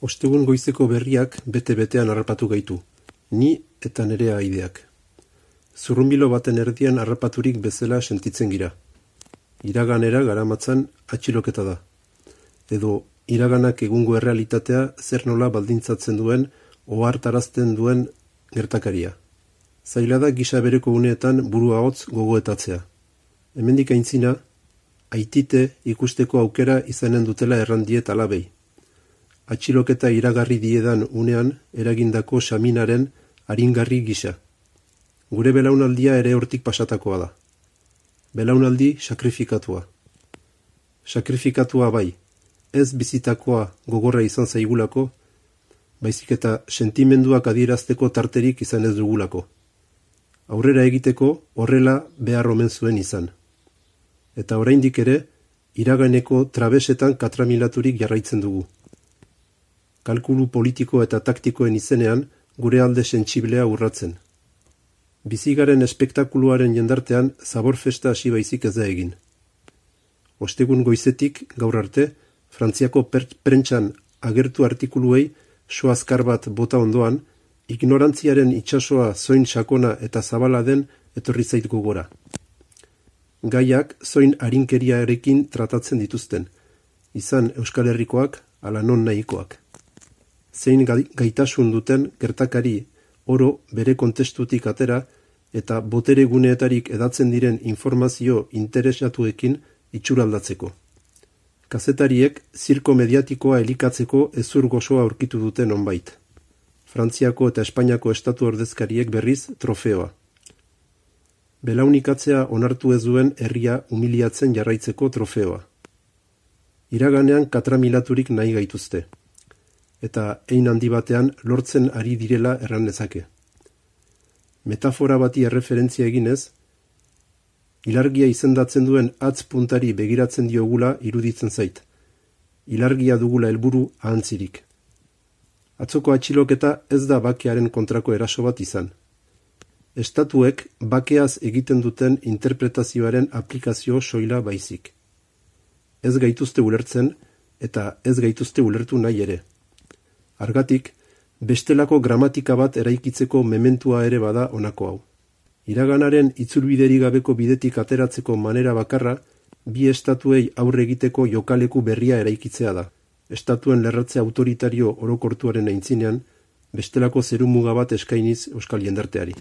Ostegun goizeko berriak bete-betean harrapatu gaitu, ni eta nerea aideak. Zurrunbilo baten erdian harrapaturik bezala sentitzen gira. Iraganera garamatzan atxiloketa da. Edo iraganak egungo errealitatea zer nola baldintzatzen duen ohartarazten duen gertakaria. Zaila da gisa bereko uneetan burua hotz gogoetatzea. Hemendik aintzina, aitite ikusteko aukera izanen dutela errandiet alabei atxiloketa iragarri diedan unean eragindako saminaren aringarri gisa. Gure belaunaldia ere hortik pasatakoa da. Belaunaldi sakrifikatua. Sakrifikatua bai, ez bizitakoa gogorra izan zaigulako, baizik eta sentimenduak adierazteko tarterik izan ez dugulako. Aurrera egiteko horrela behar omen zuen izan. Eta oraindik ere, iraganeko trabesetan katramilaturik jarraitzen dugu kalkulu politiko eta taktikoen izenean gure alde sentsiblea urratzen. Bizigaren espektakuluaren jendartean zabor festa hasi baizik ez da egin. Ostegun goizetik gaur arte, Frantziako prentxan agertu artikuluei soazkar bat bota ondoan, ignorantziaren itsasoa zoin sakona eta zabala den etorri zait gogora. Gaiak zoin arinkeriarekin tratatzen dituzten, izan Euskal Herrikoak ala non nahikoak zein gaitasun duten gertakari oro bere kontestutik atera eta botere guneetarik edatzen diren informazio interesatuekin itxuraldatzeko. Kazetariek zirko mediatikoa elikatzeko ezur gozoa aurkitu duten onbait. Frantziako eta Espainiako estatu ordezkariek berriz trofeoa. Belaunikatzea onartu ez duen herria humiliatzen jarraitzeko trofeoa. Iraganean katramilaturik nahi gaituzte eta ein handi batean lortzen ari direla erran nezake. Metafora bati erreferentzia eginez, ilargia izendatzen duen atz puntari begiratzen diogula iruditzen zait. Ilargia dugula helburu ahantzirik. Atzoko atxiloketa ez da bakearen kontrako eraso bat izan. Estatuek bakeaz egiten duten interpretazioaren aplikazio soila baizik. Ez gaituzte ulertzen eta ez gaituzte ulertu nahi ere. Argatik, bestelako gramatika bat eraikitzeko mementua ere bada honako hau. Iraganaren itzulbideri gabeko bidetik ateratzeko manera bakarra, bi estatuei aurre egiteko jokaleku berria eraikitzea da. Estatuen lerratze autoritario orokortuaren aintzinean, bestelako zerumuga bat eskainiz euskal jendarteari.